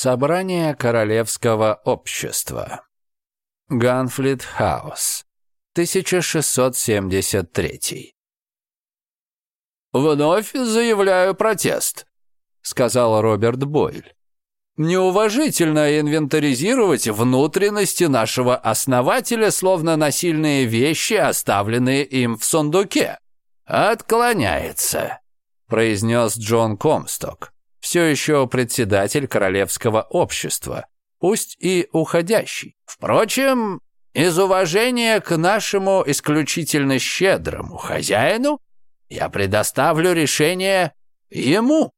Собрание Королевского общества. Ганфлит Хаус. 1673. «Вновь заявляю протест», — сказал Роберт Бойль. «Неуважительно инвентаризировать внутренности нашего основателя, словно насильные вещи, оставленные им в сундуке». «Отклоняется», — произнес Джон Комсток все еще председатель королевского общества, пусть и уходящий. Впрочем, из уважения к нашему исключительно щедрому хозяину я предоставлю решение ему.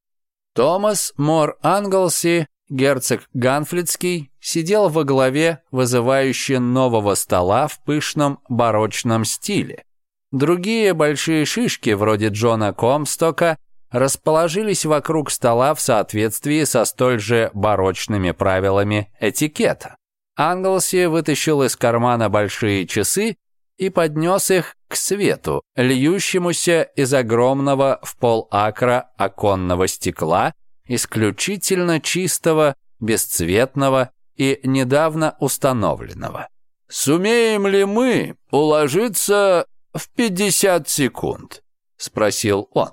Томас Мор Англси, герцог Ганфлицкий, сидел во главе вызывающего нового стола в пышном барочном стиле. Другие большие шишки, вроде Джона Комстока, расположились вокруг стола в соответствии со столь же барочными правилами этикета. Англси вытащил из кармана большие часы и поднес их к свету, льющемуся из огромного в пол акра оконного стекла, исключительно чистого, бесцветного и недавно установленного. «Сумеем ли мы уложиться в 50 секунд?» – спросил он.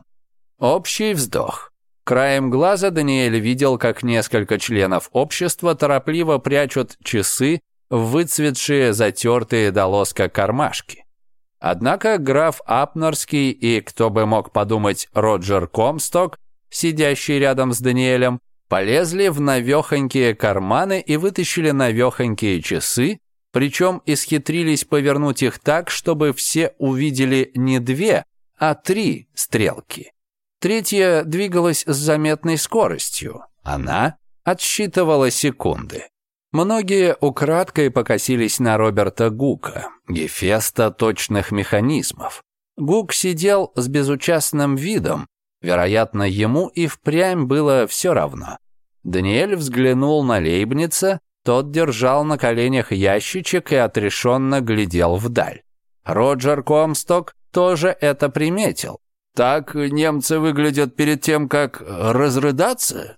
Общий вздох. Краем глаза Даниэль видел, как несколько членов общества торопливо прячут часы в выцветшие, затертые до лоска кармашки. Однако граф Апнорский и, кто бы мог подумать, Роджер Комсток, сидящий рядом с Даниэлем, полезли в навехонькие карманы и вытащили навехонькие часы, причем исхитрились повернуть их так, чтобы все увидели не две, а три стрелки. Третья двигалась с заметной скоростью. Она отсчитывала секунды. Многие украдкой покосились на Роберта Гука, гефеста точных механизмов. Гук сидел с безучастным видом, вероятно, ему и впрямь было все равно. Даниэль взглянул на Лейбница, тот держал на коленях ящичек и отрешенно глядел вдаль. Роджер Комсток тоже это приметил. Так немцы выглядят перед тем, как разрыдаться?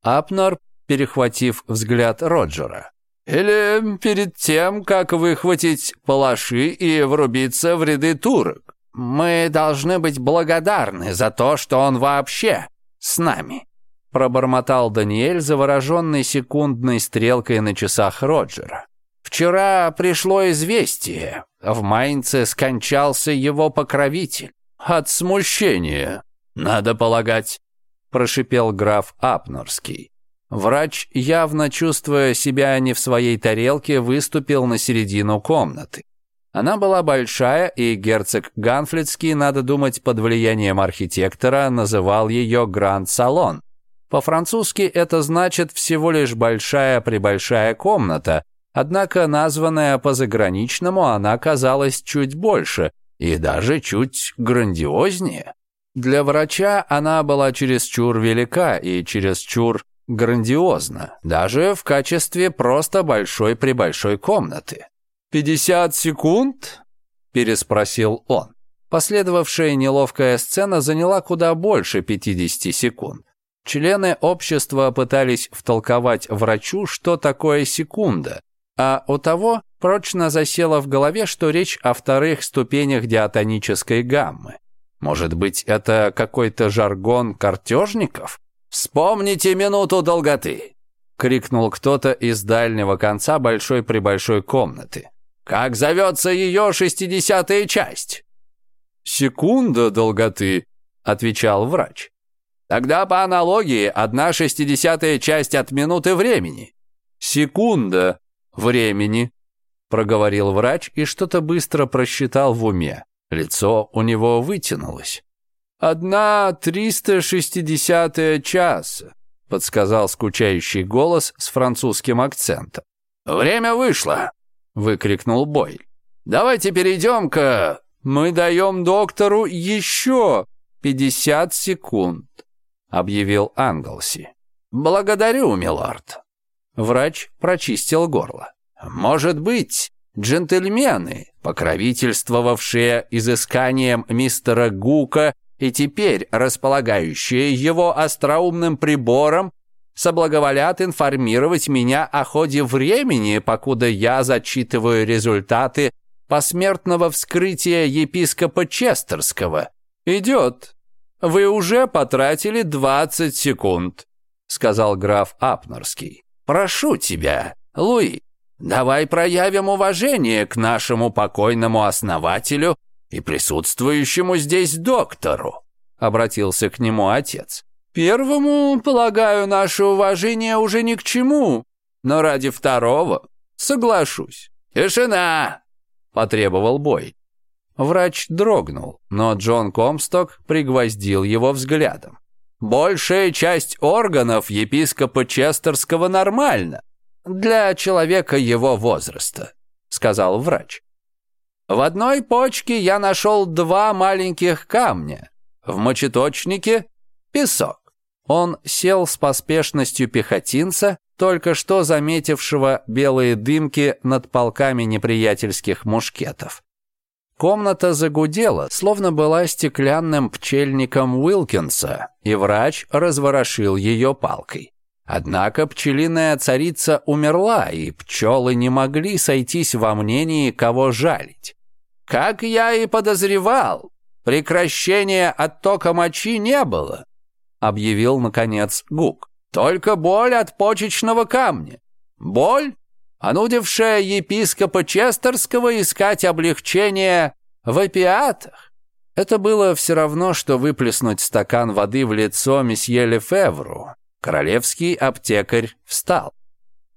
Апнер, перехватив взгляд Роджера. Или перед тем, как выхватить палаши и врубиться в ряды турок. Мы должны быть благодарны за то, что он вообще с нами. Пробормотал Даниэль, завороженный секундной стрелкой на часах Роджера. Вчера пришло известие. В Майнце скончался его покровитель. От смущения, надо полагать, прошипел граф Апнорский. Врач, явно чувствуя себя не в своей тарелке, выступил на середину комнаты. Она была большая, и герцог Ганфлетский, надо думать, под влиянием архитектора, называл ее «Гранд-салон». По-французски это значит всего лишь «большая-пребольшая комната», однако названная по-заграничному она казалась чуть больше, и даже чуть грандиознее. Для врача она была чересчур велика и чересчур грандиозна, даже в качестве просто большой-пребольшой комнаты. «Пятьдесят секунд?» – переспросил он. Последовавшая неловкая сцена заняла куда больше 50 секунд. Члены общества пытались втолковать врачу, что такое секунда, а у того прочно засело в голове, что речь о вторых ступенях диатонической гаммы. Может быть, это какой-то жаргон картежников? «Вспомните минуту долготы!» — крикнул кто-то из дальнего конца большой-пребольшой комнаты. «Как зовется ее шестидесятая часть?» «Секунда долготы», — отвечал врач. «Тогда по аналогии одна шестидесятая часть от минуты времени». «Секунда», времени», — проговорил врач и что-то быстро просчитал в уме. Лицо у него вытянулось. «Одна триста шестидесятая часа», — подсказал скучающий голос с французским акцентом. «Время вышло», — выкрикнул Бой. «Давайте перейдем-ка...» «Мы даем доктору еще пятьдесят секунд», — объявил Англси. «Благодарю, милорд», Врач прочистил горло. «Может быть, джентльмены, покровительствовавшие изысканием мистера Гука и теперь располагающие его остроумным прибором, соблаговолят информировать меня о ходе времени, покуда я зачитываю результаты посмертного вскрытия епископа Честерского. Идет. Вы уже потратили 20 секунд», — сказал граф Апнерский. Прошу тебя, Луи, давай проявим уважение к нашему покойному основателю и присутствующему здесь доктору», — обратился к нему отец. «Первому, полагаю, наше уважение уже ни к чему, но ради второго соглашусь». «Тишина!» — потребовал бой. Врач дрогнул, но Джон Комсток пригвоздил его взглядом. Большая часть органов епископа Честерского нормально для человека его возраста, сказал врач. В одной почке я нашел два маленьких камня, в мочеточнике – песок. Он сел с поспешностью пехотинца, только что заметившего белые дымки над полками неприятельских мушкетов. Комната загудела, словно была стеклянным пчельником Уилкинса, и врач разворошил ее палкой. Однако пчелиная царица умерла, и пчелы не могли сойтись во мнении, кого жалить. Как я и подозревал, прекращения оттока мочи не было, объявил, наконец, Гук. Только боль от почечного камня. Боль а онудившая епископа Честерского искать облегчение в опиатах. Это было все равно, что выплеснуть стакан воды в лицо месье Лефевру. Королевский аптекарь встал.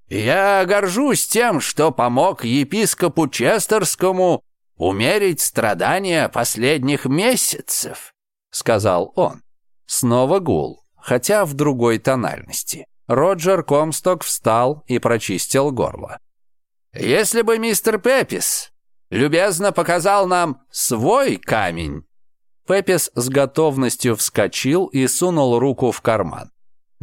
«Я горжусь тем, что помог епископу Честерскому умерить страдания последних месяцев», — сказал он. Снова гул, хотя в другой тональности. Роджер Комсток встал и прочистил горло. «Если бы мистер Пепис любезно показал нам свой камень...» Пепис с готовностью вскочил и сунул руку в карман.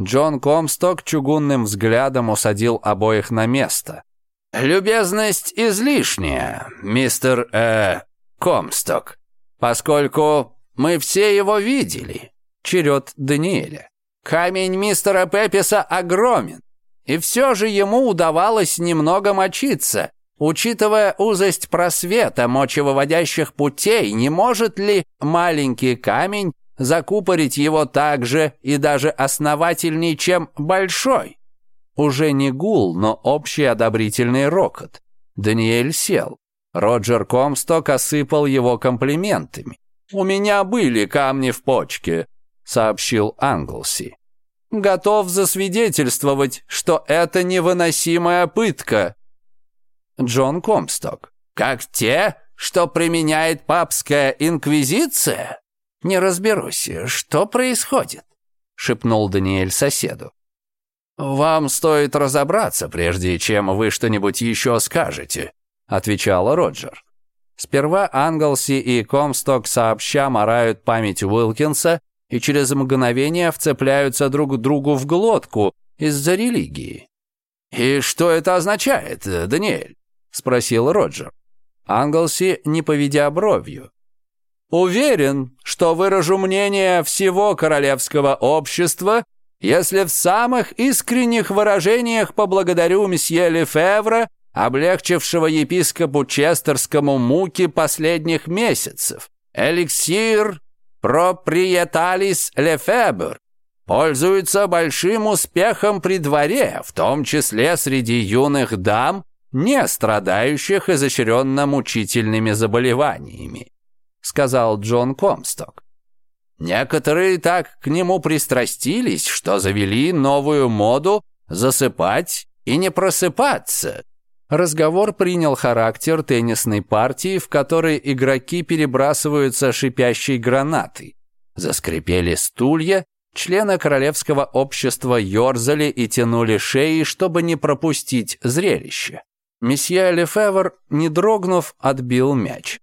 Джон Комсток чугунным взглядом усадил обоих на место. «Любезность излишняя, мистер... э... Комсток, поскольку мы все его видели». Черед Даниэля. Камень мистера Пеппеса огромен, и все же ему удавалось немного мочиться. Учитывая узость просвета мочевыводящих путей, не может ли маленький камень закупорить его так же и даже основательней, чем большой? Уже не гул, но общий одобрительный рокот. Даниэль сел. Роджер Комсток осыпал его комплиментами. «У меня были камни в почке, сообщил Англси. «Готов засвидетельствовать, что это невыносимая пытка». Джон Комсток. «Как те, что применяет папская инквизиция? Не разберусь, что происходит?» шепнул Даниэль соседу. «Вам стоит разобраться, прежде чем вы что-нибудь еще скажете», отвечала Роджер. Сперва Англси и Комсток сообща морают память Уилкинса и через мгновение вцепляются друг другу в глотку из-за религии. «И что это означает, Даниэль?» — спросил Роджер. Англси, не поведя бровью. «Уверен, что выражу мнение всего королевского общества, если в самых искренних выражениях поблагодарю месье Лефевра, облегчившего епископу Честерскому муки последних месяцев. Эликсир Проприеталис Лефебр пользуется большим успехом при дворе, в том числе среди юных дам, не страдающих изощренно-мучительными заболеваниями», сказал Джон Комсток. Некоторые так к нему пристрастились, что завели новую моду засыпать и не просыпаться, Разговор принял характер теннисной партии, в которой игроки перебрасываются шипящей гранатой. Заскрипели стулья, члены королевского общества ерзали и тянули шеи, чтобы не пропустить зрелище. Месье Лефевр, не дрогнув, отбил мяч.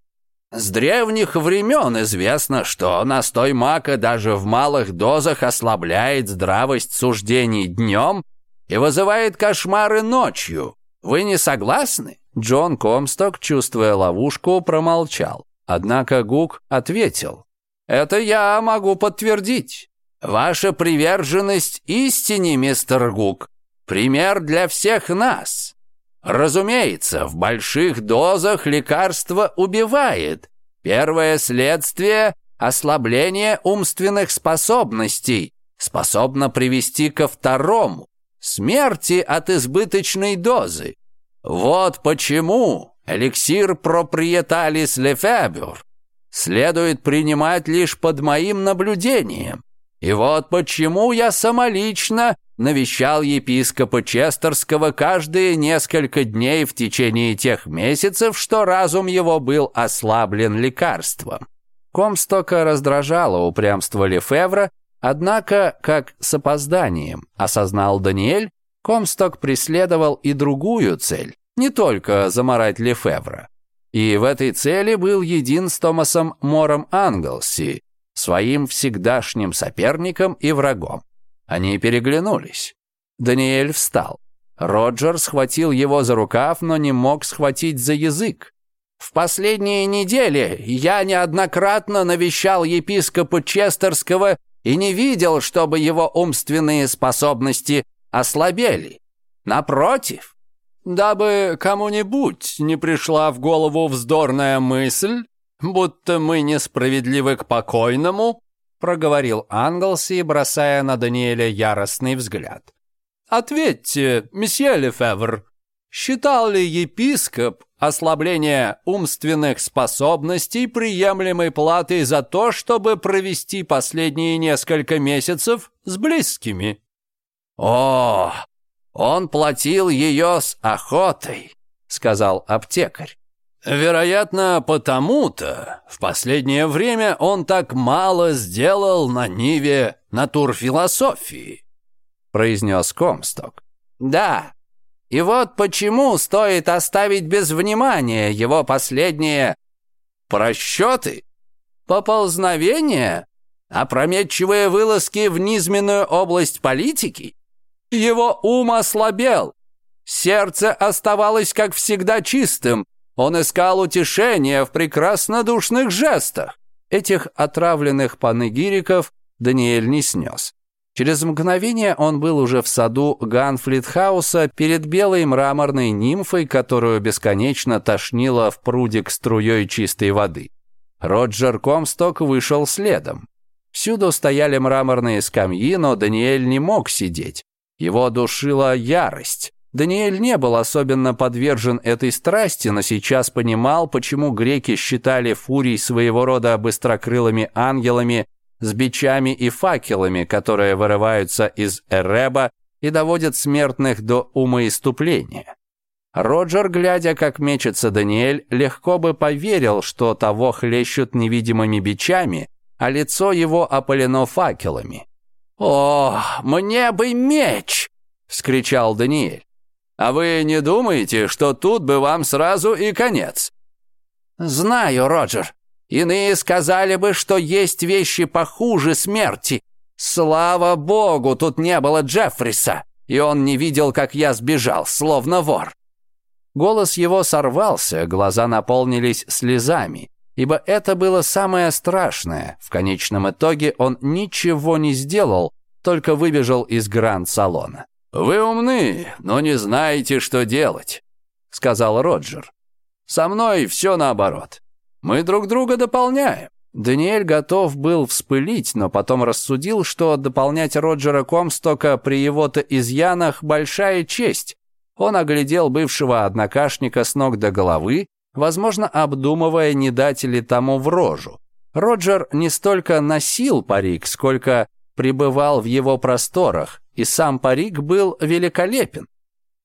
С древних времен известно, что настой мака даже в малых дозах ослабляет здравость суждений днем и вызывает кошмары ночью, вы не согласны?» Джон Комсток, чувствуя ловушку, промолчал. Однако Гук ответил. «Это я могу подтвердить. Ваша приверженность истине, мистер Гук, пример для всех нас. Разумеется, в больших дозах лекарство убивает. Первое следствие – ослабление умственных способностей, способно привести ко второму смерти от избыточной дозы. Вот почему эликсир проприеталис лефебюр следует принимать лишь под моим наблюдением. И вот почему я самолично навещал епископа Честерского каждые несколько дней в течение тех месяцев, что разум его был ослаблен лекарством. Комстока раздражало упрямство Лефевра, Однако, как с опозданием осознал Даниэль, Комсток преследовал и другую цель, не только заморать Лефевра. И в этой цели был един с Томасом Мором Англси, своим всегдашним соперником и врагом. Они переглянулись. Даниэль встал. Роджер схватил его за рукав, но не мог схватить за язык. «В последние недели я неоднократно навещал епископа Честерского и не видел, чтобы его умственные способности ослабели. Напротив, дабы кому-нибудь не пришла в голову вздорная мысль, будто мы несправедливы к покойному, проговорил Англси, бросая на Даниэля яростный взгляд. «Ответьте, месье Лефевр, считал ли епископ ослабление умственных способностей приемлемой платы за то, чтобы провести последние несколько месяцев с близкими. «О, он платил ее с охотой», — сказал аптекарь. Вероятно, потому-то в последнее время он так мало сделал на Ниве натурфилософии, произнес Комсток. Да, и вот почему стоит оставить без внимания его последние просчеты, поползновения, опрометчивые вылазки в низменную область политики. Его ум ослабел, сердце оставалось, как всегда, чистым, он искал утешения в прекраснодушных жестах. Этих отравленных панегириков Даниэль не снес. Через мгновение он был уже в саду Ганфлит-хауса перед белой мраморной нимфой, которую бесконечно тошнило в прудик струей чистой воды. Роджер Комсток вышел следом. Всюду стояли мраморные скамьи, но Даниэль не мог сидеть. Его душила ярость. Даниэль не был особенно подвержен этой страсти, но сейчас понимал, почему греки считали фурий своего рода быстрокрылыми ангелами с бичами и факелами, которые вырываются из Эреба и доводят смертных до умоиступления. Роджер, глядя, как мечется Даниэль, легко бы поверил, что того хлещут невидимыми бичами, а лицо его опалено факелами. «О, мне бы меч!» — вскричал Даниэль. «А вы не думаете, что тут бы вам сразу и конец?» «Знаю, Роджер», Иные сказали бы, что есть вещи похуже смерти. Слава богу, тут не было Джеффриса, и он не видел, как я сбежал, словно вор. Голос его сорвался, глаза наполнились слезами, ибо это было самое страшное. В конечном итоге он ничего не сделал, только выбежал из гранд-салона. «Вы умны, но не знаете, что делать», — сказал Роджер. «Со мной все наоборот. Мы друг друга дополняем. Даниэль готов был вспылить, но потом рассудил, что дополнять Роджера Комстока при его-то изъянах большая честь. Он оглядел бывшего однокашника с ног до головы, возможно, обдумывая, не дать ли тому в рожу. Роджер не столько носил парик, сколько пребывал в его просторах, и сам парик был великолепен.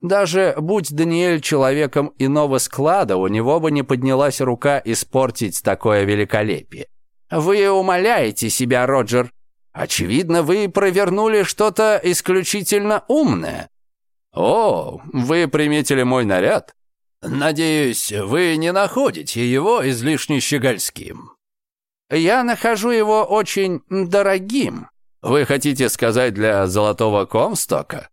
Даже будь Даниэль человеком иного склада, у него бы не поднялась рука испортить такое великолепие. «Вы умоляете себя, Роджер. Очевидно, вы провернули что-то исключительно умное». «О, вы приметили мой наряд? Надеюсь, вы не находите его излишне щегольским». «Я нахожу его очень дорогим». «Вы хотите сказать для золотого комстока?»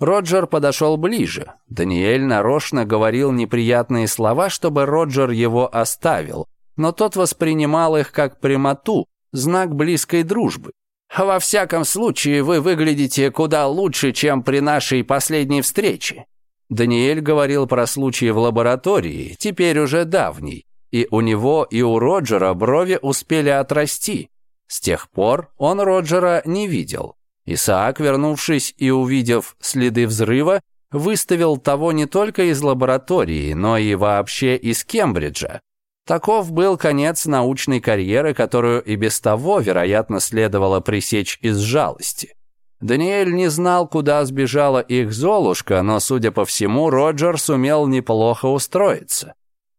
Роджер подошел ближе. Даниэль нарочно говорил неприятные слова, чтобы Роджер его оставил, но тот воспринимал их как прямоту, знак близкой дружбы. «Во всяком случае, вы выглядите куда лучше, чем при нашей последней встрече». Даниэль говорил про случаи в лаборатории, теперь уже давний, и у него и у Роджера брови успели отрасти. С тех пор он Роджера не видел. Исаак, вернувшись и увидев следы взрыва, выставил того не только из лаборатории, но и вообще из Кембриджа. Таков был конец научной карьеры, которую и без того, вероятно, следовало пресечь из жалости. Даниэль не знал, куда сбежала их Золушка, но, судя по всему, Роджер сумел неплохо устроиться.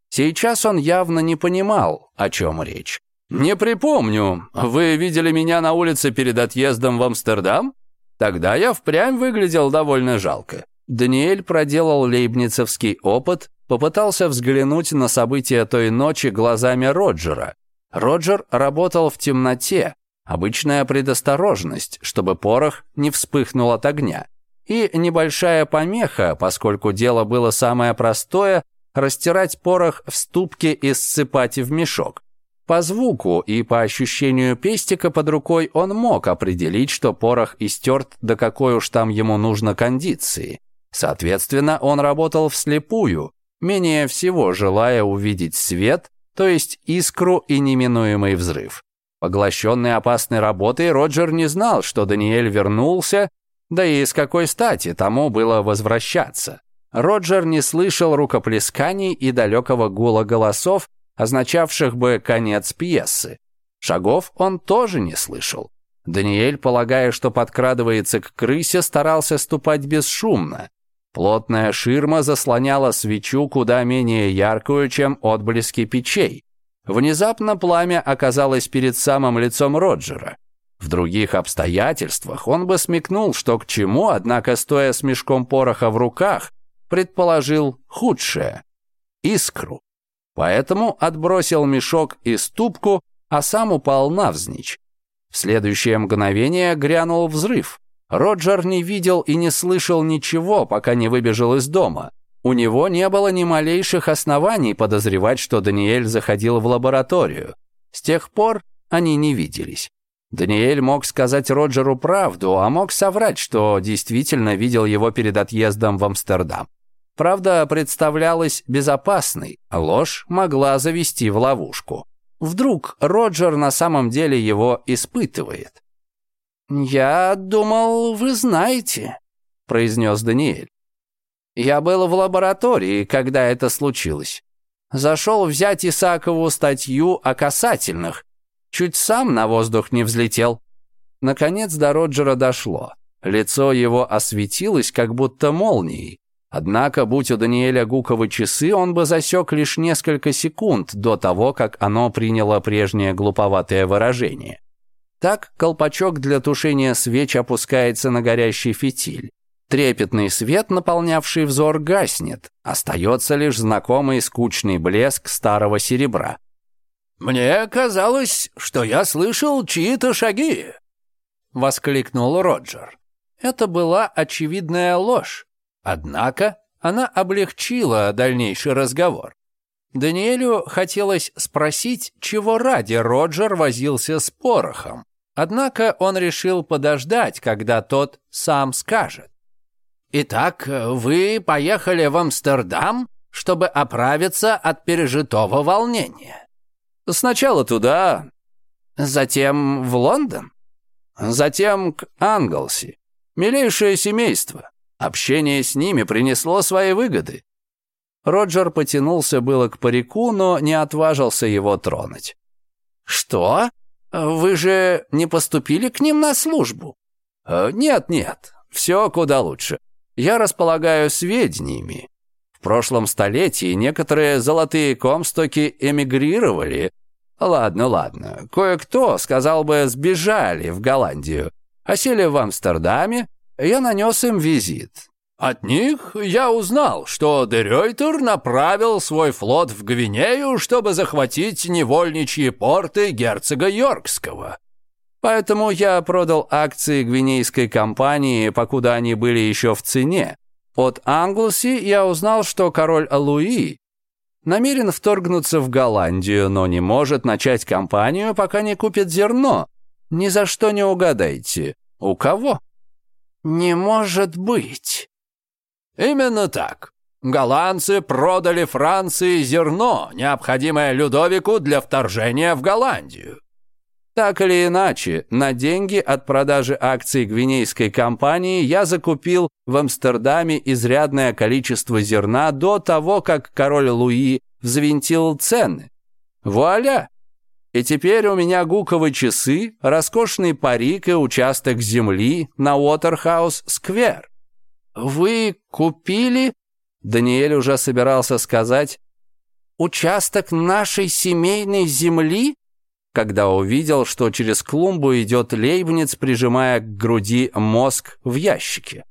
Сейчас он явно не понимал, о чем речь. «Не припомню. Вы видели меня на улице перед отъездом в Амстердам? Тогда я впрямь выглядел довольно жалко». Даниэль проделал лейбницевский опыт, попытался взглянуть на события той ночи глазами Роджера. Роджер работал в темноте, обычная предосторожность, чтобы порох не вспыхнул от огня. И небольшая помеха, поскольку дело было самое простое, растирать порох в ступке и ссыпать в мешок. По звуку и по ощущению пестика под рукой он мог определить, что порох истерт до какой уж там ему нужно кондиции. Соответственно, он работал вслепую, менее всего желая увидеть свет, то есть искру и неминуемый взрыв. Поглощенный опасной работой, Роджер не знал, что Даниэль вернулся, да и с какой стати тому было возвращаться. Роджер не слышал рукоплесканий и далекого гула голосов, означавших бы конец пьесы. Шагов он тоже не слышал. Даниэль, полагая, что подкрадывается к крысе, старался ступать бесшумно. Плотная ширма заслоняла свечу куда менее яркую, чем отблески печей. Внезапно пламя оказалось перед самым лицом Роджера. В других обстоятельствах он бы смекнул, что к чему, однако, стоя с мешком пороха в руках, предположил худшее — искру. Поэтому отбросил мешок и ступку, а сам упал навзничь. В следующее мгновение грянул взрыв. Роджер не видел и не слышал ничего, пока не выбежал из дома. У него не было ни малейших оснований подозревать, что Даниэль заходил в лабораторию. С тех пор они не виделись. Даниэль мог сказать Роджеру правду, а мог соврать, что действительно видел его перед отъездом в Амстердам. Правда, представлялась безопасной, ложь могла завести в ловушку. Вдруг Роджер на самом деле его испытывает. «Я думал, вы знаете», — произнес Даниэль. «Я был в лаборатории, когда это случилось. Зашел взять Исакову статью о касательных. Чуть сам на воздух не взлетел». Наконец до Роджера дошло. Лицо его осветилось, как будто молнией. Однако, будь у Даниэля Гукова часы, он бы засек лишь несколько секунд до того, как оно приняло прежнее глуповатое выражение. Так колпачок для тушения свеч опускается на горящий фитиль. Трепетный свет, наполнявший взор, гаснет. Остается лишь знакомый скучный блеск старого серебра. «Мне казалось, что я слышал чьи-то шаги!» — воскликнул Роджер. Это была очевидная ложь. Однако она облегчила дальнейший разговор. Даниэлю хотелось спросить, чего ради Роджер возился с порохом. Однако он решил подождать, когда тот сам скажет. «Итак, вы поехали в Амстердам, чтобы оправиться от пережитого волнения?» «Сначала туда, затем в Лондон, затем к Англси. Милейшее семейство. Общение с ними принесло свои выгоды. Роджер потянулся было к парику, но не отважился его тронуть. «Что? Вы же не поступили к ним на службу?» «Э, «Нет-нет, все куда лучше. Я располагаю сведениями. В прошлом столетии некоторые золотые комстоки эмигрировали. Ладно, ладно, кое-кто, сказал бы, сбежали в Голландию, а осели в Амстердаме, я нанес им визит. От них я узнал, что Дерейтер направил свой флот в Гвинею, чтобы захватить невольничьи порты герцога Йоркского. Поэтому я продал акции гвинейской компании, покуда они были еще в цене. От Англси я узнал, что король Луи намерен вторгнуться в Голландию, но не может начать кампанию, пока не купит зерно. Ни за что не угадайте, у кого? «Не может быть!» «Именно так. Голландцы продали Франции зерно, необходимое Людовику для вторжения в Голландию. Так или иначе, на деньги от продажи акций гвинейской компании я закупил в Амстердаме изрядное количество зерна до того, как король Луи взвинтил цены. Вуаля! И теперь у меня гуковые часы, роскошный парик и участок земли на Уотерхаус-сквер. Вы купили? Даниэль уже собирался сказать «Участок нашей семейной земли?» когда увидел, что через клумбу идет Лейбниц, прижимая к груди мозг в ящике.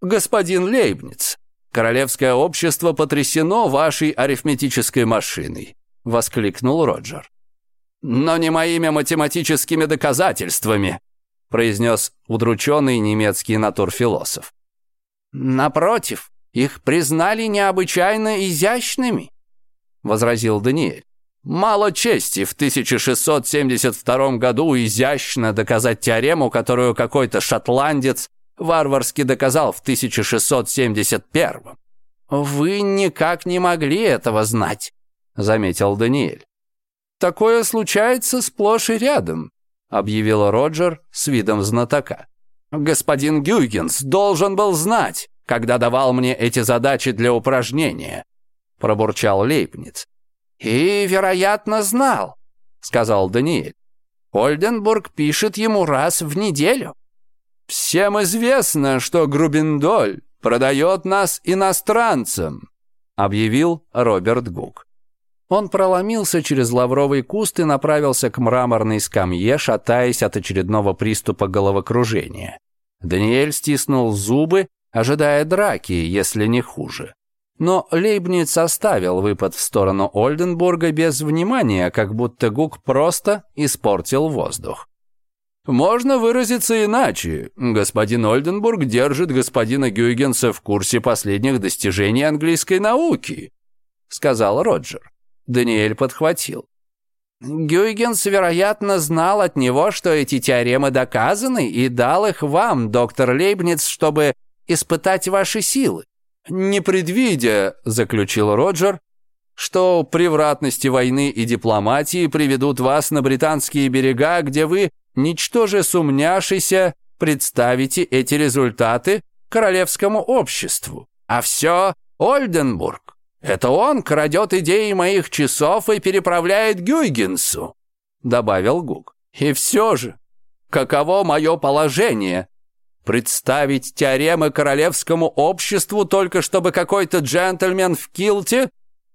«Господин Лейбниц, королевское общество потрясено вашей арифметической машиной», — воскликнул Роджер но не моими математическими доказательствами», произнес удрученный немецкий натурфилософ. «Напротив, их признали необычайно изящными», возразил Даниэль. «Мало чести в 1672 году изящно доказать теорему, которую какой-то шотландец варварски доказал в 1671. «Вы никак не могли этого знать», — заметил Даниэль. Такое случается сплошь и рядом», — объявила Роджер с видом знатока. «Господин Гюйгенс должен был знать, когда давал мне эти задачи для упражнения», — пробурчал Лейпниц. «И, вероятно, знал», — сказал Даниэль. «Ольденбург пишет ему раз в неделю». «Всем известно, что Грубиндоль продает нас иностранцам», — объявил Роберт Гук. Он проломился через лавровый куст и направился к мраморной скамье, шатаясь от очередного приступа головокружения. Даниэль стиснул зубы, ожидая драки, если не хуже. Но Лейбниц оставил выпад в сторону Ольденбурга без внимания, как будто Гук просто испортил воздух. «Можно выразиться иначе. Господин Ольденбург держит господина Гюйгенса в курсе последних достижений английской науки», — сказал Роджер. Даниэль подхватил. Гюйгенс, вероятно, знал от него, что эти теоремы доказаны, и дал их вам, доктор Лейбниц, чтобы испытать ваши силы. «Не предвидя», — заключил Роджер, «что превратности войны и дипломатии приведут вас на британские берега, где вы, ничтоже сумняшися, представите эти результаты королевскому обществу. А все Ольденбург. Это он крадет идеи моих часов и переправляет Гюйгенсу», — добавил Гук. «И все же, каково мое положение? Представить теоремы королевскому обществу только чтобы какой-то джентльмен в килте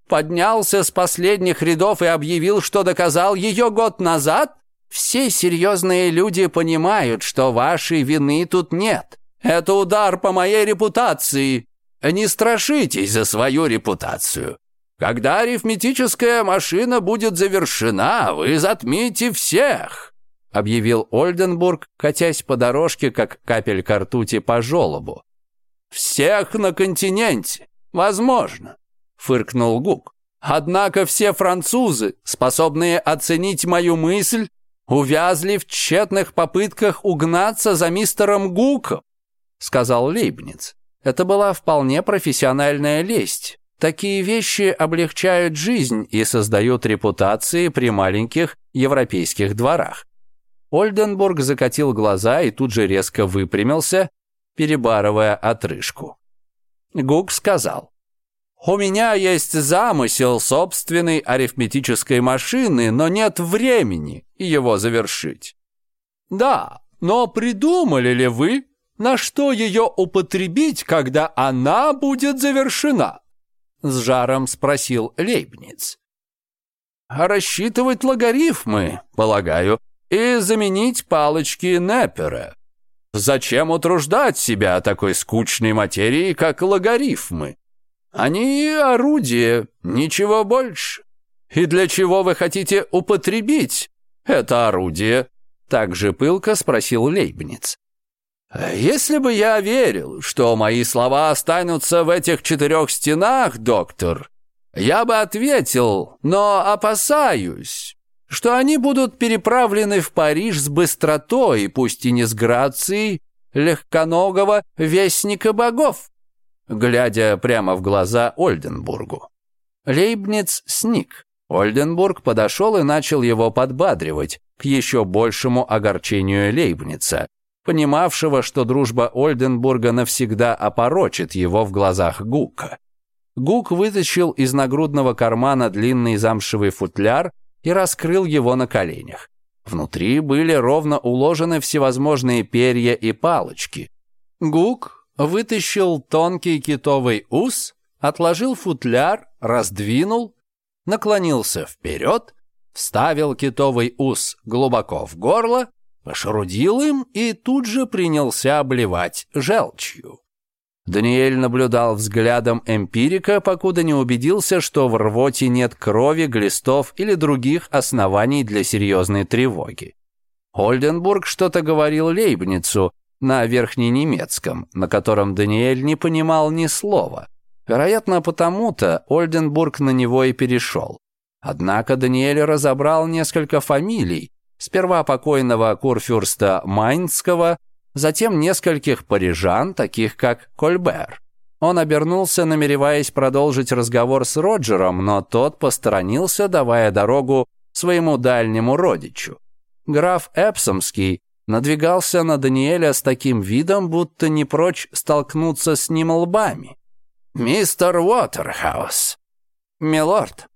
поднялся с последних рядов и объявил, что доказал ее год назад? Все серьезные люди понимают, что вашей вины тут нет. Это удар по моей репутации. А не страшитесь за свою репутацию. Когда арифметическая машина будет завершена, вы затмите всех!» объявил Ольденбург, катясь по дорожке, как капелька ртути по желобу. «Всех на континенте! Возможно!» — фыркнул Гук. «Однако все французы, способные оценить мою мысль, увязли в тщетных попытках угнаться за мистером Гуком», — сказал Лейбниц. Это была вполне профессиональная лесть. Такие вещи облегчают жизнь и создают репутации при маленьких европейских дворах. Ольденбург закатил глаза и тут же резко выпрямился, перебарывая отрыжку. Гук сказал, «У меня есть замысел собственной арифметической машины, но нет времени его завершить». «Да, но придумали ли вы на что ее употребить, когда она будет завершена? С жаром спросил Лейбниц. Рассчитывать логарифмы, полагаю, и заменить палочки Неппера. Зачем утруждать себя такой скучной материей, как логарифмы? Они орудие, ничего больше. И для чего вы хотите употребить это орудие? Так же пылко спросил Лейбниц. «Если бы я верил, что мои слова останутся в этих четырех стенах, доктор, я бы ответил, но опасаюсь, что они будут переправлены в Париж с быстротой, пусть и не с грацией, легконогого вестника богов», глядя прямо в глаза Ольденбургу. Лейбниц сник. Ольденбург подошел и начал его подбадривать к еще большему огорчению Лейбница понимавшего, что дружба Ольденбурга навсегда опорочит его в глазах Гука. Гук вытащил из нагрудного кармана длинный замшевый футляр и раскрыл его на коленях. Внутри были ровно уложены всевозможные перья и палочки. Гук вытащил тонкий китовый ус, отложил футляр, раздвинул, наклонился вперед, вставил китовый ус глубоко в горло Пошарудил им и тут же принялся обливать желчью. Даниэль наблюдал взглядом эмпирика, покуда не убедился, что в рвоте нет крови, глистов или других оснований для серьезной тревоги. Ольденбург что-то говорил Лейбницу на верхненемецком, на котором Даниэль не понимал ни слова. Вероятно, потому-то Ольденбург на него и перешел. Однако Даниэль разобрал несколько фамилий, Сперва покойного курфюрста Майнского, затем нескольких парижан, таких как Кольбер. Он обернулся, намереваясь продолжить разговор с Роджером, но тот посторонился, давая дорогу своему дальнему родичу. Граф Эпсомский надвигался на Даниэля с таким видом, будто не прочь столкнуться с ним лбами. «Мистер Уотерхаус!» «Милорд!»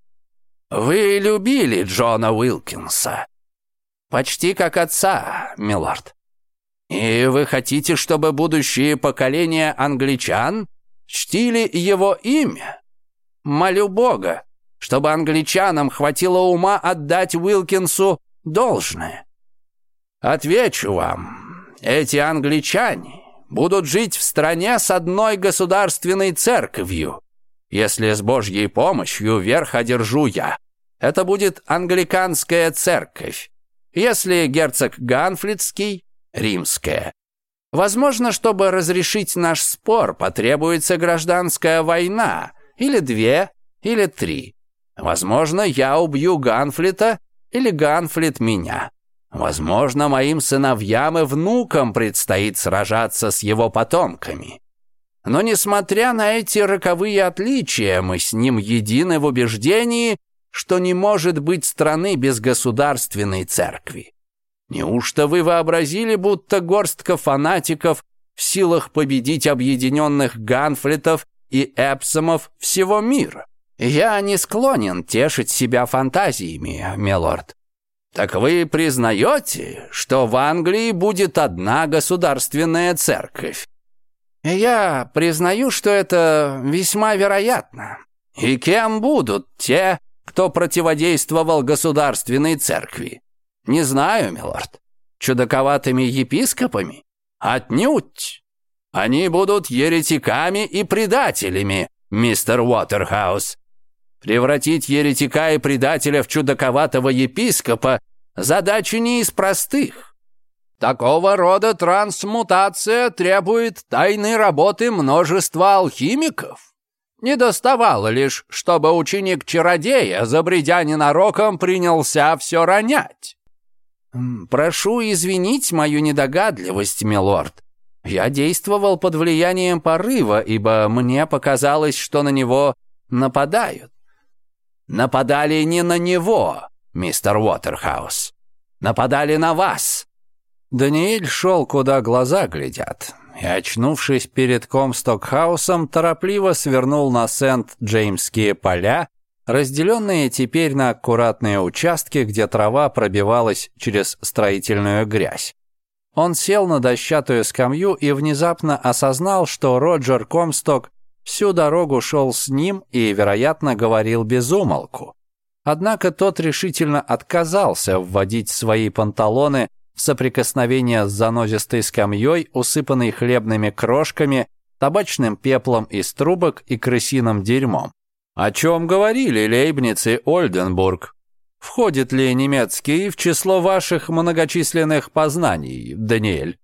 «Вы любили Джона Уилкинса, Почти как отца, милорд. И вы хотите, чтобы будущие поколения англичан чтили его имя? Молю Бога, чтобы англичанам хватило ума отдать Уилкинсу должное. Отвечу вам, эти англичане будут жить в стране с одной государственной церковью. Если с Божьей помощью верх одержу я, это будет англиканская церковь. Если герцог Ганфлицкий – римское. Возможно, чтобы разрешить наш спор, потребуется гражданская война, или две, или три. Возможно, я убью Ганфлита, или Ганфлит меня. Возможно, моим сыновьям и внукам предстоит сражаться с его потомками. Но несмотря на эти роковые отличия, мы с ним едины в убеждении, что не может быть страны без государственной церкви. Неужто вы вообразили, будто горстка фанатиков в силах победить объединенных ганфлетов и эпсомов всего мира? Я не склонен тешить себя фантазиями, милорд. Так вы признаете, что в Англии будет одна государственная церковь? Я признаю, что это весьма вероятно. И кем будут те, кто противодействовал государственной церкви? Не знаю, милорд. Чудаковатыми епископами? Отнюдь. Они будут еретиками и предателями, мистер Уотерхаус. Превратить еретика и предателя в чудаковатого епископа – задача не из простых. Такого рода трансмутация требует тайной работы множества алхимиков. Не доставало лишь, чтобы ученик-чародея, забредя ненароком, принялся все ронять. «Прошу извинить мою недогадливость, милорд. Я действовал под влиянием порыва, ибо мне показалось, что на него нападают». «Нападали не на него, мистер Уотерхаус. Нападали на вас». Даниэль шел, куда глаза глядят, и, очнувшись перед Комстокхаусом, торопливо свернул на Сент-Джеймские поля, разделенные теперь на аккуратные участки, где трава пробивалась через строительную грязь. Он сел на дощатую скамью и внезапно осознал, что Роджер Комсток всю дорогу шел с ним и, вероятно, говорил без умолку. Однако тот решительно отказался вводить свои панталоны соприкосновение с занозистой скамьей, усыпанной хлебными крошками, табачным пеплом из трубок и крысиным дерьмом. О чем говорили Лейбниц и Ольденбург? Входит ли немецкий в число ваших многочисленных познаний, Даниэль?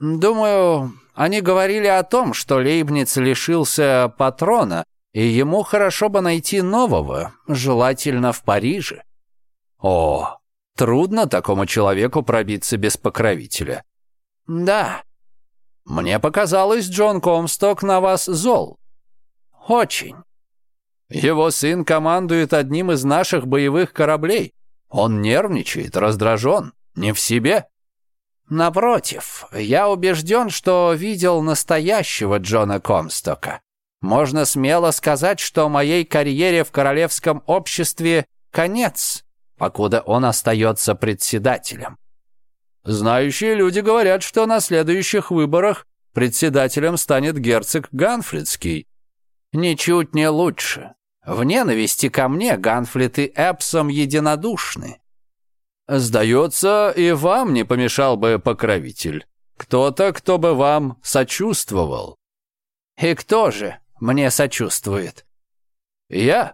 Думаю, они говорили о том, что Лейбниц лишился патрона, и ему хорошо бы найти нового, желательно в Париже. О, Трудно такому человеку пробиться без покровителя. Да. Мне показалось, Джон Комсток на вас зол. Очень. Его сын командует одним из наших боевых кораблей. Он нервничает, раздражен, не в себе. Напротив, я убежден, что видел настоящего Джона Комстока. Можно смело сказать, что моей карьере в королевском обществе конец покуда он остается председателем. Знающие люди говорят, что на следующих выборах председателем станет герцог Ганфлетский. Ничуть не лучше. В ненависти ко мне Ганфлит и Эпсом единодушны. Сдается, и вам не помешал бы покровитель. Кто-то, кто бы вам сочувствовал. И кто же мне сочувствует? Я.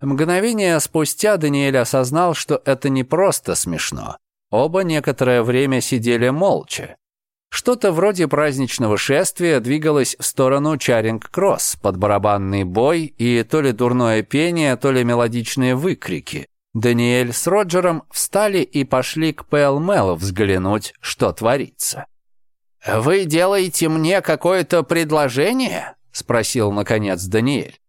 Мгновение спустя Даниэль осознал, что это не просто смешно. Оба некоторое время сидели молча. Что-то вроде праздничного шествия двигалось в сторону Чаринг-Кросс под барабанный бой и то ли дурное пение, то ли мелодичные выкрики. Даниэль с Роджером встали и пошли к Пэлмелу взглянуть, что творится. «Вы делаете мне какое-то предложение?» — спросил, наконец, Даниэль.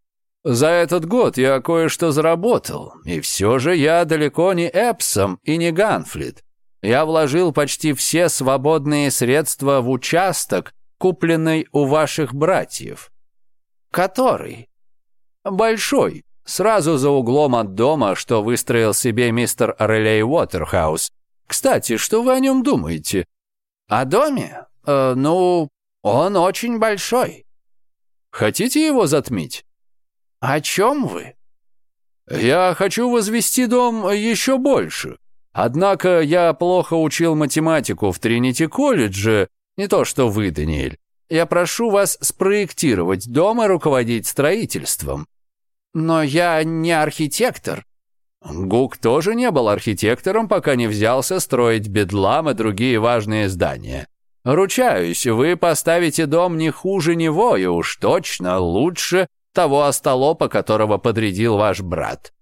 За этот год я кое-что заработал, и все же я далеко не Эпсом и не Ганфлит. Я вложил почти все свободные средства в участок, купленный у ваших братьев. Который? Большой, сразу за углом от дома, что выстроил себе мистер Релей Уотерхаус. Кстати, что вы о нем думаете? О доме? Э, ну, он очень большой. Хотите его затмить? «О чем вы?» «Я хочу возвести дом еще больше. Однако я плохо учил математику в Тринити-колледже, не то что вы, Даниэль. Я прошу вас спроектировать дом и руководить строительством». «Но я не архитектор». Гук тоже не был архитектором, пока не взялся строить бедлам и другие важные здания. «Ручаюсь, вы поставите дом не хуже него и уж точно лучше, того остолопа, которого подрядил ваш брат».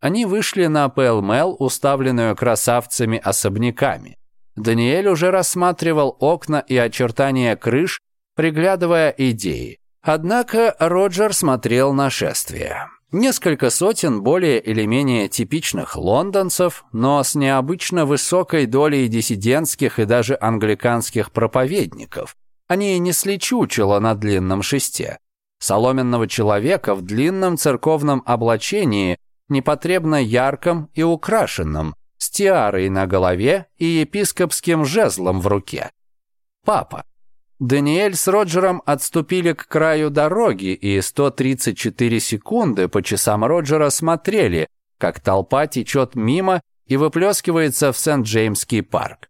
Они вышли на Пэлмэл, уставленную красавцами-особняками. Даниэль уже рассматривал окна и очертания крыш, приглядывая идеи. Однако Роджер смотрел на шествие. Несколько сотен более или менее типичных лондонцев, но с необычно высокой долей диссидентских и даже англиканских проповедников. Они несли чучело на длинном шесте соломенного человека в длинном церковном облачении, непотребно ярком и украшенном, с тиарой на голове и епископским жезлом в руке. Папа. Даниэль с Роджером отступили к краю дороги и 134 секунды по часам Роджера смотрели, как толпа течет мимо и выплескивается в Сент-Джеймский парк.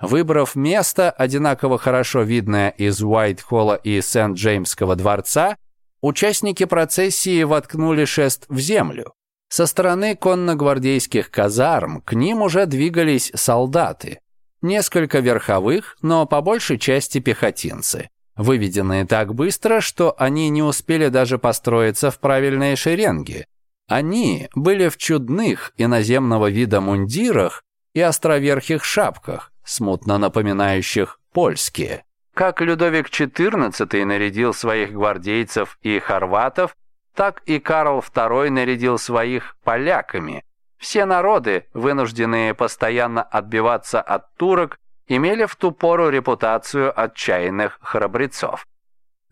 Выбрав место, одинаково хорошо видное из Уайт-Холла и Сент-Джеймского дворца, Участники процессии воткнули шест в землю. Со стороны конногвардейских казарм к ним уже двигались солдаты. Несколько верховых, но по большей части пехотинцы, выведенные так быстро, что они не успели даже построиться в правильные шеренги. Они были в чудных иноземного вида мундирах и островерхих шапках, смутно напоминающих польские. Как Людовик XIV нарядил своих гвардейцев и хорватов, так и Карл II нарядил своих поляками. Все народы, вынужденные постоянно отбиваться от турок, имели в ту пору репутацию отчаянных храбрецов.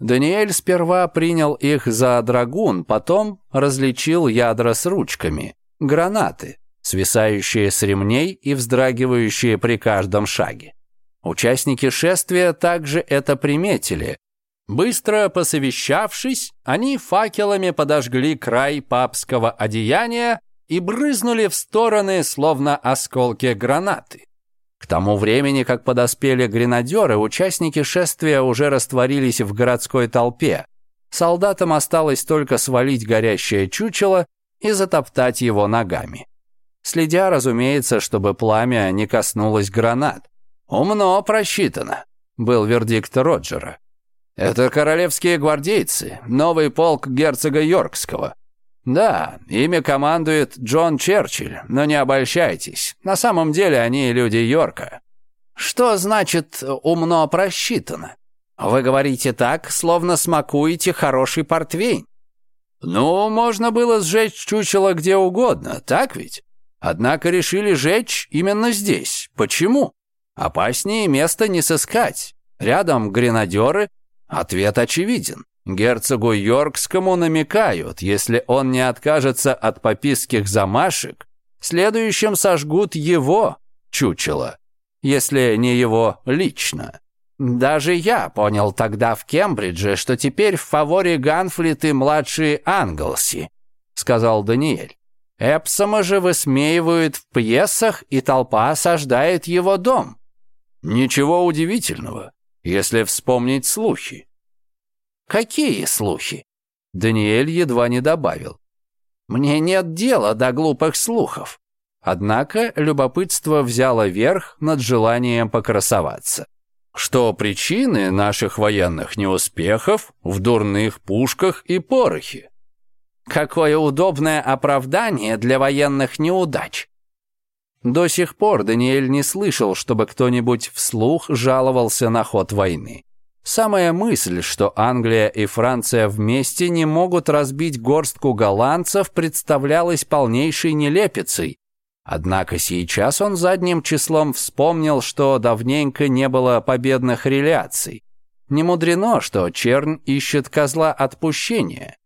Даниэль сперва принял их за драгун, потом различил ядра с ручками, гранаты, свисающие с ремней и вздрагивающие при каждом шаге. Участники шествия также это приметили. Быстро посовещавшись, они факелами подожгли край папского одеяния и брызнули в стороны, словно осколки гранаты. К тому времени, как подоспели гренадеры, участники шествия уже растворились в городской толпе. Солдатам осталось только свалить горящее чучело и затоптать его ногами. Следя, разумеется, чтобы пламя не коснулось гранат. «Умно просчитано», — был вердикт Роджера. «Это королевские гвардейцы, новый полк герцога Йоркского». «Да, ими командует Джон Черчилль, но не обольщайтесь. На самом деле они люди Йорка». «Что значит «умно просчитано»?» «Вы говорите так, словно смакуете хороший портвейн». «Ну, можно было сжечь чучело где угодно, так ведь? Однако решили жечь именно здесь. Почему?» Опаснее места не сыскать. Рядом гренадеры. Ответ очевиден. Герцогу Йоркскому намекают, если он не откажется от пописких замашек, следующим сожгут его, чучело, если не его лично. Даже я понял тогда в Кембридже, что теперь в фаворе Ганфлит и младшие Англси, сказал Даниэль. Эпсома же высмеивают в пьесах, и толпа осаждает его дом. Ничего удивительного, если вспомнить слухи. Какие слухи? Даниэль едва не добавил. Мне нет дела до глупых слухов. Однако любопытство взяло верх над желанием покрасоваться. Что причины наших военных неуспехов в дурных пушках и порохе? Какое удобное оправдание для военных неудач. До сих пор Даниэль не слышал, чтобы кто-нибудь вслух жаловался на ход войны. Самая мысль, что Англия и Франция вместе не могут разбить горстку голландцев, представлялась полнейшей нелепицей. Однако сейчас он задним числом вспомнил, что давненько не было победных реляций. Не мудрено, что Чернь ищет козла отпущения.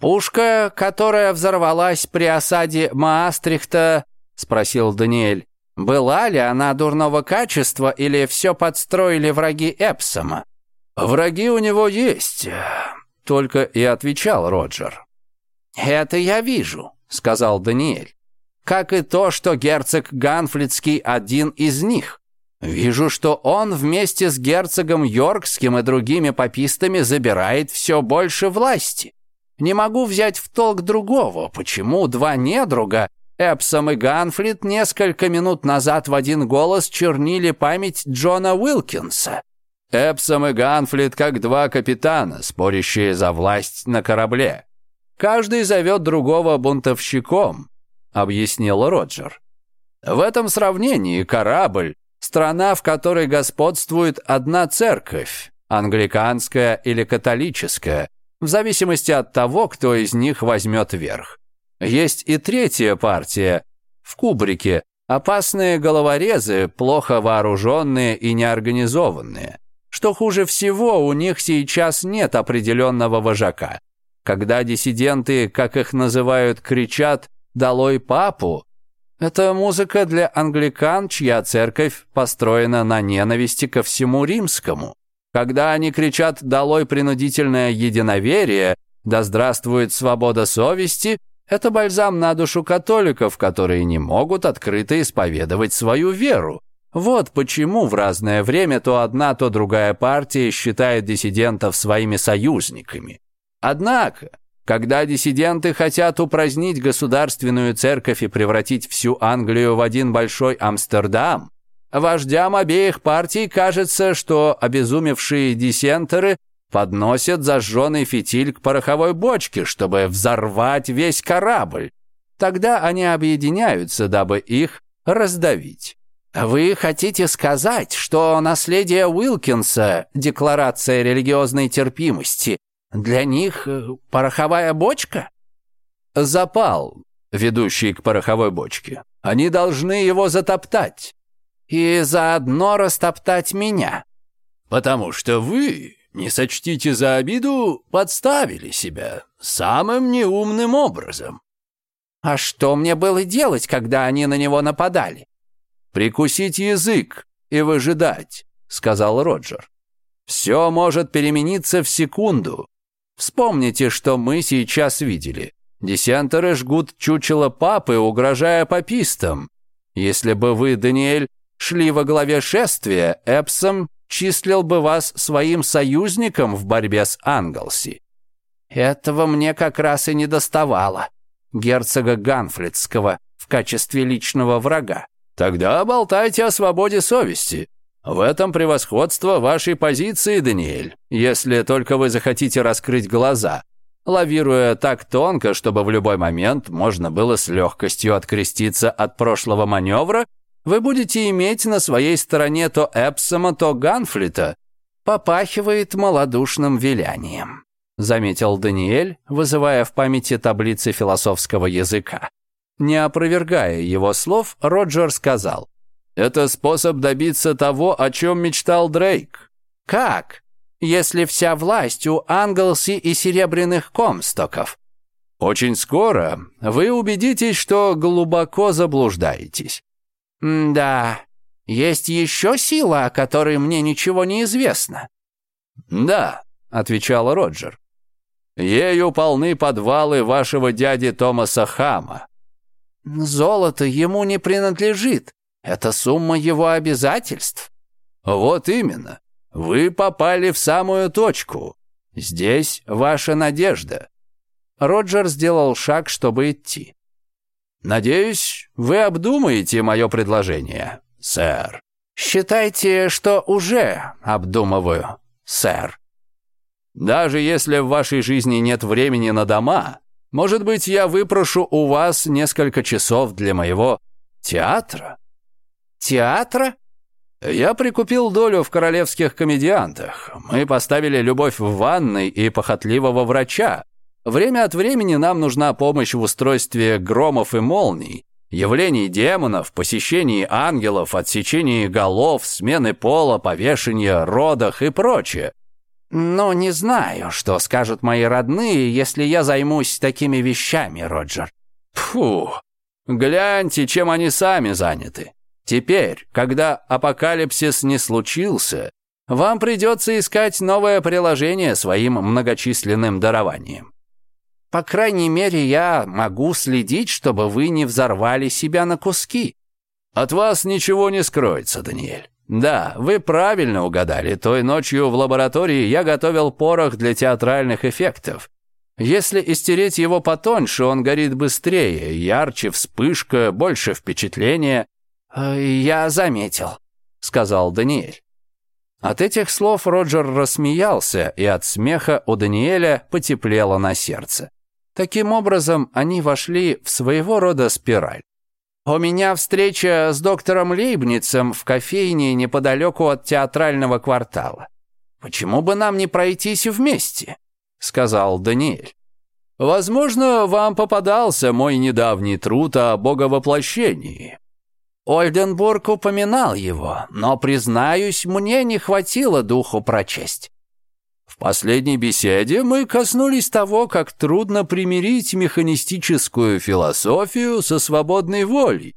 Пушка, которая взорвалась при осаде Маастрихта, — спросил Даниэль. «Была ли она дурного качества или все подстроили враги Эпсома?» «Враги у него есть», — только и отвечал Роджер. «Это я вижу», — сказал Даниэль. «Как и то, что герцог Ганфлицкий один из них. Вижу, что он вместе с герцогом Йоркским и другими попистами забирает все больше власти. Не могу взять в толк другого, почему два недруга — Эпсом и Ганфрид несколько минут назад в один голос чернили память Джона Уилкинса. Эпсом и Ганфлит как два капитана, спорящие за власть на корабле. Каждый зовет другого бунтовщиком, объяснил Роджер. В этом сравнении корабль – страна, в которой господствует одна церковь, англиканская или католическая, в зависимости от того, кто из них возьмет верх. Есть и третья партия. В кубрике опасные головорезы, плохо вооруженные и неорганизованные. Что хуже всего, у них сейчас нет определенного вожака. Когда диссиденты, как их называют, кричат «Долой папу!», это музыка для англикан, чья церковь построена на ненависти ко всему римскому. Когда они кричат «Долой принудительное единоверие!», «Да здравствует свобода совести!», это бальзам на душу католиков, которые не могут открыто исповедовать свою веру. Вот почему в разное время то одна, то другая партия считает диссидентов своими союзниками. Однако, когда диссиденты хотят упразднить государственную церковь и превратить всю Англию в один большой Амстердам, вождям обеих партий кажется, что обезумевшие диссентеры подносят зажженный фитиль к пороховой бочке, чтобы взорвать весь корабль. Тогда они объединяются, дабы их раздавить. Вы хотите сказать, что наследие Уилкинса, декларация религиозной терпимости, для них э, пороховая бочка? Запал, ведущий к пороховой бочке. Они должны его затоптать. И заодно растоптать меня. Потому что вы не сочтите за обиду, подставили себя самым неумным образом. А что мне было делать, когда они на него нападали? Прикусить язык и выжидать, сказал Роджер. Все может перемениться в секунду. Вспомните, что мы сейчас видели. Десентеры жгут чучело папы, угрожая папистам. Если бы вы, Даниэль, шли во главе шествия, Эпсом числил бы вас своим союзником в борьбе с Англси. Этого мне как раз и не доставало. Герцога Ганфлетского в качестве личного врага. Тогда болтайте о свободе совести. В этом превосходство вашей позиции, Даниэль, если только вы захотите раскрыть глаза, лавируя так тонко, чтобы в любой момент можно было с легкостью откреститься от прошлого маневра вы будете иметь на своей стороне то Эпсома, то Ганфлита, попахивает малодушным вилянием», — заметил Даниэль, вызывая в памяти таблицы философского языка. Не опровергая его слов, Роджер сказал, «Это способ добиться того, о чем мечтал Дрейк». «Как? Если вся власть у Англси и Серебряных Комстоков?» «Очень скоро вы убедитесь, что глубоко заблуждаетесь». «Да, есть еще сила, о которой мне ничего не известно». «Да», — отвечал Роджер. «Ею полны подвалы вашего дяди Томаса Хама». «Золото ему не принадлежит. Это сумма его обязательств». «Вот именно. Вы попали в самую точку. Здесь ваша надежда». Роджер сделал шаг, чтобы идти. Надеюсь, вы обдумаете мое предложение, сэр. Считайте, что уже обдумываю, сэр. Даже если в вашей жизни нет времени на дома, может быть, я выпрошу у вас несколько часов для моего театра? Театра? Я прикупил долю в королевских комедиантах. Мы поставили «Любовь в ванной» и «Похотливого врача», Время от времени нам нужна помощь в устройстве громов и молний, явлений демонов, посещении ангелов, отсечении голов, смены пола, повешения, родах и прочее. Но не знаю, что скажут мои родные, если я займусь такими вещами, Роджер. Фу, гляньте, чем они сами заняты. Теперь, когда апокалипсис не случился, вам придется искать новое приложение своим многочисленным дарованиям. По крайней мере, я могу следить, чтобы вы не взорвали себя на куски. От вас ничего не скроется, Даниэль. Да, вы правильно угадали. Той ночью в лаборатории я готовил порох для театральных эффектов. Если истереть его потоньше, он горит быстрее, ярче вспышка, больше впечатления. Э, «Я заметил», — сказал Даниэль. От этих слов Роджер рассмеялся, и от смеха у Даниэля потеплело на сердце. Таким образом, они вошли в своего рода спираль. «У меня встреча с доктором Лейбницем в кофейне неподалеку от театрального квартала. Почему бы нам не пройтись вместе?» — сказал Даниэль. «Возможно, вам попадался мой недавний труд о боговоплощении». Ольденбург упоминал его, но, признаюсь, мне не хватило духу прочесть последней беседе мы коснулись того, как трудно примирить механистическую философию со свободной волей.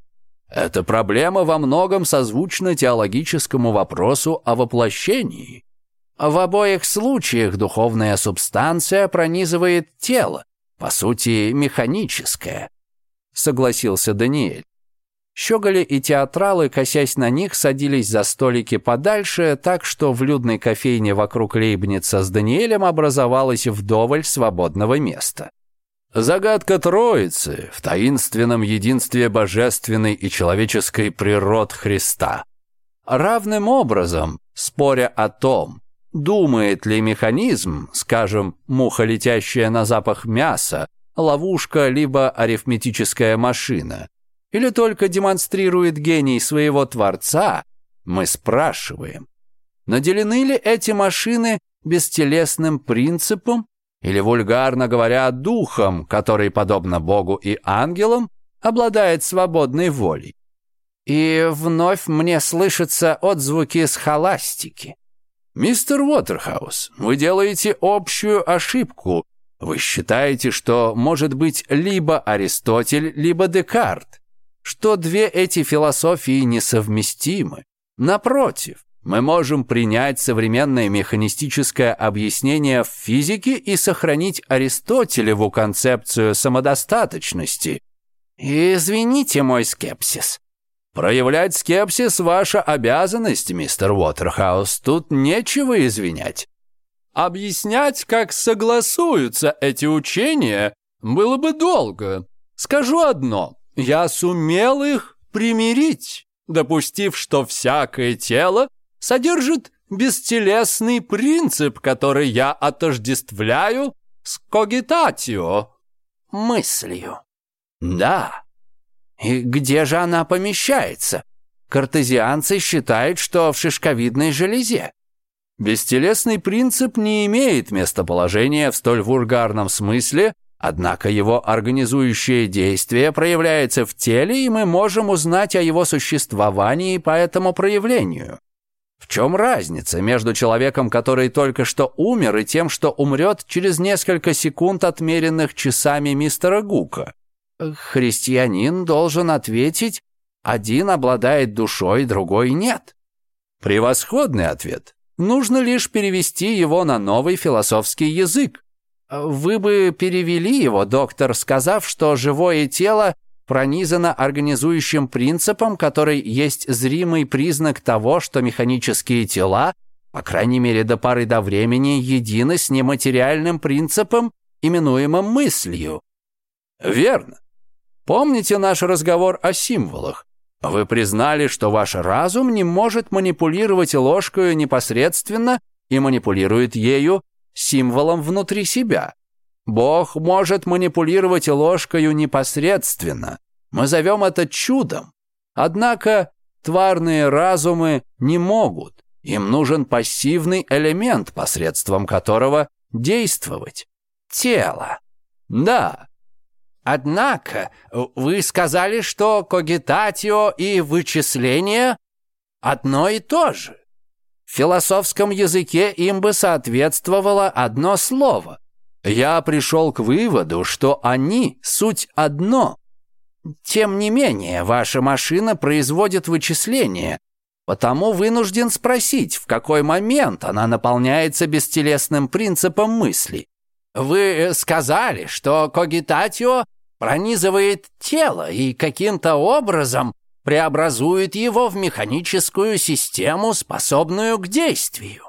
Эта проблема во многом созвучна теологическому вопросу о воплощении. В обоих случаях духовная субстанция пронизывает тело, по сути, механическое, согласился Даниэль. Щеголи и театралы, косясь на них, садились за столики подальше, так что в людной кофейне вокруг Лейбница с Даниэлем образовалось вдоволь свободного места. Загадка Троицы в таинственном единстве божественной и человеческой природ Христа. Равным образом, споря о том, думает ли механизм, скажем, муха, летящая на запах мяса, ловушка либо арифметическая машина, или только демонстрирует гений своего Творца, мы спрашиваем, наделены ли эти машины бестелесным принципом или, вульгарно говоря, духом, который, подобно Богу и ангелам, обладает свободной волей. И вновь мне слышатся отзвуки с холастики. «Мистер Уотерхаус, вы делаете общую ошибку. Вы считаете, что может быть либо Аристотель, либо Декарт что две эти философии несовместимы. Напротив, мы можем принять современное механистическое объяснение в физике и сохранить Аристотелеву концепцию самодостаточности. Извините мой скепсис. Проявлять скепсис – ваша обязанность, мистер Уотерхаус, тут нечего извинять. Объяснять, как согласуются эти учения, было бы долго. Скажу одно – я сумел их примирить, допустив, что всякое тело содержит бестелесный принцип, который я отождествляю с когитатио, мыслью. Да. И где же она помещается? Картезианцы считают, что в шишковидной железе. Бестелесный принцип не имеет местоположения в столь вульгарном смысле, Однако его организующее действие проявляется в теле, и мы можем узнать о его существовании по этому проявлению. В чем разница между человеком, который только что умер, и тем, что умрет через несколько секунд, отмеренных часами мистера Гука? Христианин должен ответить, один обладает душой, другой нет. Превосходный ответ. Нужно лишь перевести его на новый философский язык. Вы бы перевели его, доктор, сказав, что живое тело пронизано организующим принципом, который есть зримый признак того, что механические тела, по крайней мере до поры до времени, едины с нематериальным принципом, именуемым мыслью. Верно. Помните наш разговор о символах? Вы признали, что ваш разум не может манипулировать ложкою непосредственно и манипулирует ею символом внутри себя. Бог может манипулировать ложкою непосредственно. Мы зовем это чудом. Однако тварные разумы не могут. Им нужен пассивный элемент, посредством которого действовать. Тело. Да. Однако э, вы сказали, что когитатио и вычисление одно и то же. В философском языке им бы соответствовало одно слово. Я пришел к выводу, что они – суть одно. Тем не менее, ваша машина производит вычисления, потому вынужден спросить, в какой момент она наполняется бестелесным принципом мысли. Вы э, сказали, что когитатио пронизывает тело и каким-то образом преобразует его в механическую систему, способную к действию.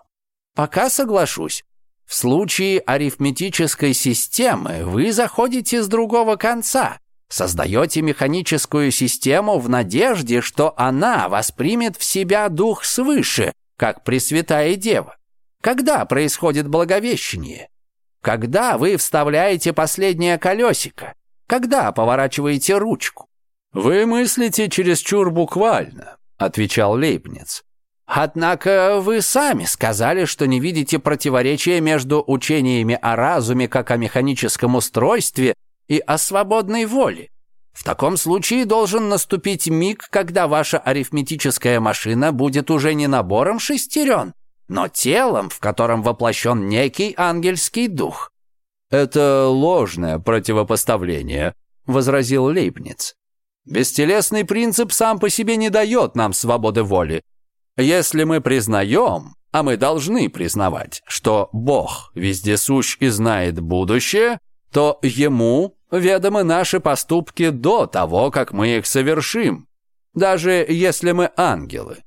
Пока соглашусь. В случае арифметической системы вы заходите с другого конца, создаете механическую систему в надежде, что она воспримет в себя дух свыше, как Пресвятая Дева. Когда происходит благовещение? Когда вы вставляете последнее колесико? Когда поворачиваете ручку? «Вы мыслите чересчур буквально», — отвечал Лейбниц. «Однако вы сами сказали, что не видите противоречия между учениями о разуме как о механическом устройстве и о свободной воле. В таком случае должен наступить миг, когда ваша арифметическая машина будет уже не набором шестерен, но телом, в котором воплощен некий ангельский дух». «Это ложное противопоставление», — возразил Лейбниц. Бестелесный принцип сам по себе не дает нам свободы воли. Если мы признаем, а мы должны признавать, что Бог вездесущ и знает будущее, то Ему ведомы наши поступки до того, как мы их совершим, даже если мы ангелы.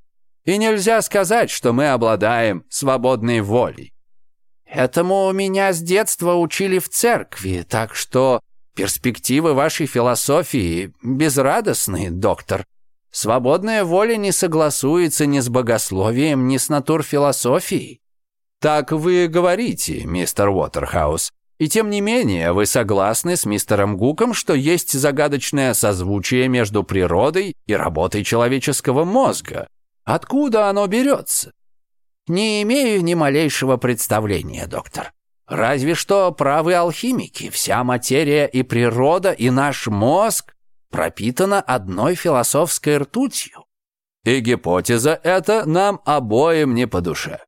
И нельзя сказать, что мы обладаем свободной волей. Этому меня с детства учили в церкви, так что Перспективы вашей философии безрадостны, доктор. Свободная воля не согласуется ни с богословием, ни с натурфилософией. Так вы говорите, мистер Уотерхаус. И тем не менее, вы согласны с мистером Гуком, что есть загадочное созвучие между природой и работой человеческого мозга. Откуда оно берется? Не имею ни малейшего представления, доктор. Разве что правы алхимики, вся материя и природа, и наш мозг пропитана одной философской ртутью. И гипотеза эта нам обоим не по душе.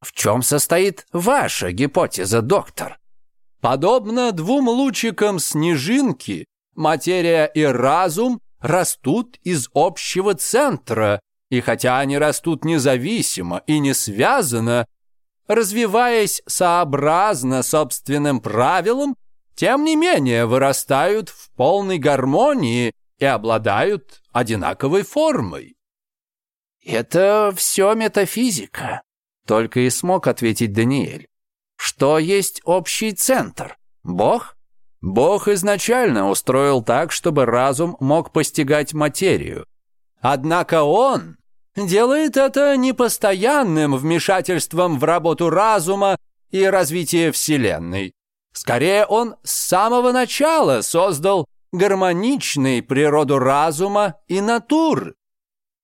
В чем состоит ваша гипотеза, доктор? Подобно двум лучикам снежинки, материя и разум растут из общего центра, и хотя они растут независимо и не связано, развиваясь сообразно собственным правилам, тем не менее вырастают в полной гармонии и обладают одинаковой формой. «Это все метафизика», — только и смог ответить Даниэль. «Что есть общий центр? Бог?» Бог изначально устроил так, чтобы разум мог постигать материю. Однако он делает это непостоянным вмешательством в работу разума и развитие Вселенной. Скорее, он с самого начала создал гармоничный природу разума и натур.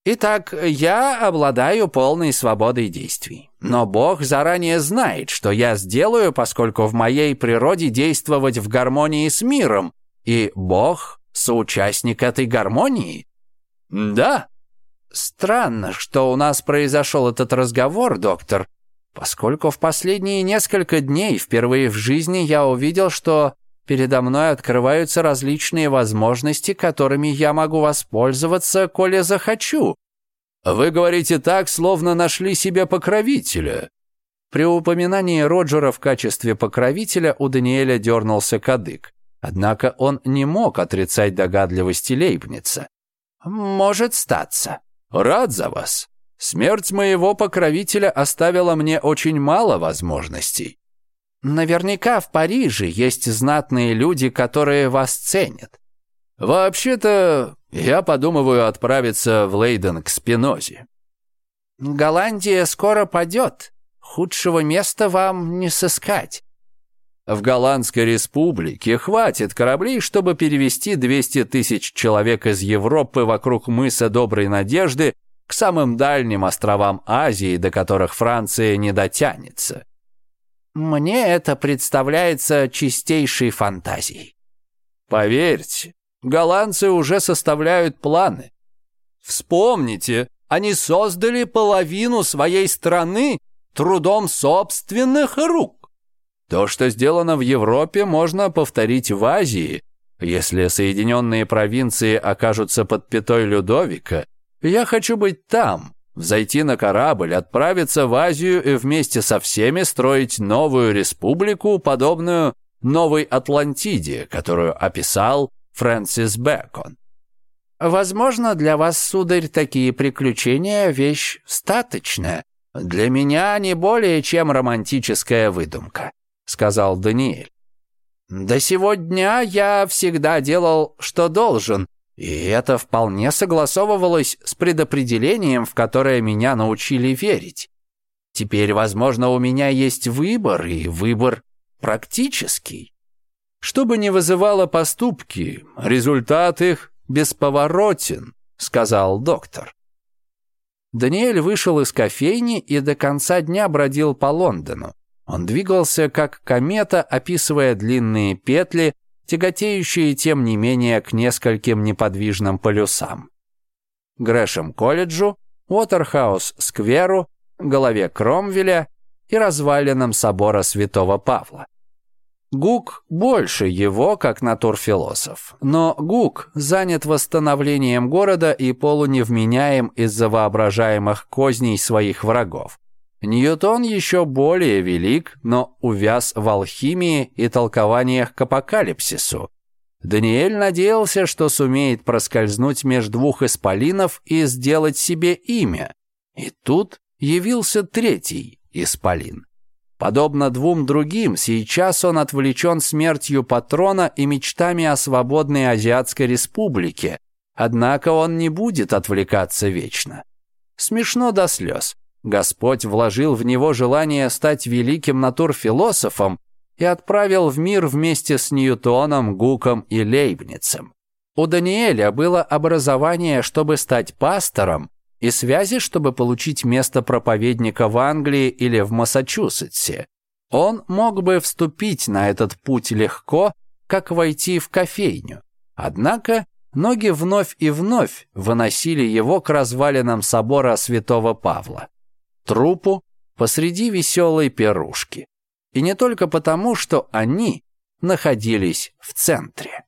Итак, я обладаю полной свободой действий. Но Бог заранее знает, что я сделаю, поскольку в моей природе действовать в гармонии с миром, и Бог – соучастник этой гармонии. Да, Странно, что у нас произошел этот разговор, доктор, поскольку в последние несколько дней впервые в жизни я увидел, что передо мной открываются различные возможности, которыми я могу воспользоваться, коли захочу. Вы говорите так, словно нашли себе покровителя. При упоминании Роджера в качестве покровителя у Даниэля дернулся кадык. Однако он не мог отрицать догадливости Лейбница. «Может статься», «Рад за вас. Смерть моего покровителя оставила мне очень мало возможностей. Наверняка в Париже есть знатные люди, которые вас ценят. Вообще-то, я подумываю отправиться в Лейден к Спинозе». «Голландия скоро падет. Худшего места вам не сыскать. В Голландской республике хватит кораблей, чтобы перевести 200 тысяч человек из Европы вокруг мыса Доброй Надежды к самым дальним островам Азии, до которых Франция не дотянется. Мне это представляется чистейшей фантазией. Поверьте, голландцы уже составляют планы. Вспомните, они создали половину своей страны трудом собственных рук. То, что сделано в Европе, можно повторить в Азии. Если Соединенные провинции окажутся под пятой Людовика, я хочу быть там, взойти на корабль, отправиться в Азию и вместе со всеми строить новую республику, подобную новой Атлантиде, которую описал Фрэнсис Бэкон. Возможно, для вас, сударь, такие приключения – вещь статочная. Для меня не более чем романтическая выдумка. — сказал Даниэль. «До сегодня я всегда делал, что должен, и это вполне согласовывалось с предопределением, в которое меня научили верить. Теперь, возможно, у меня есть выбор, и выбор практический. Что бы ни вызывало поступки, результат их бесповоротен», — сказал доктор. Даниэль вышел из кофейни и до конца дня бродил по Лондону. Он двигался как комета, описывая длинные петли, тяготеющие, тем не менее, к нескольким неподвижным полюсам. Грэшем-колледжу, Уотерхаус-скверу, голове Кромвеля и развалинам собора Святого Павла. Гук больше его, как натурфилософ. Но Гук занят восстановлением города и полуневменяем из-за воображаемых козней своих врагов. Ньютон еще более велик, но увяз в алхимии и толкованиях к апокалипсису. Даниэль надеялся, что сумеет проскользнуть между двух исполинов и сделать себе имя. И тут явился третий исполин. Подобно двум другим, сейчас он отвлечен смертью патрона и мечтами о свободной Азиатской республике. Однако он не будет отвлекаться вечно. Смешно до слез. Господь вложил в него желание стать великим натурфилософом и отправил в мир вместе с Ньютоном, Гуком и Лейбницем. У Даниэля было образование, чтобы стать пастором, и связи, чтобы получить место проповедника в Англии или в Массачусетсе. Он мог бы вступить на этот путь легко, как войти в кофейню. Однако ноги вновь и вновь выносили его к развалинам собора святого Павла трупу посреди веселой пирушки. И не только потому, что они находились в центре.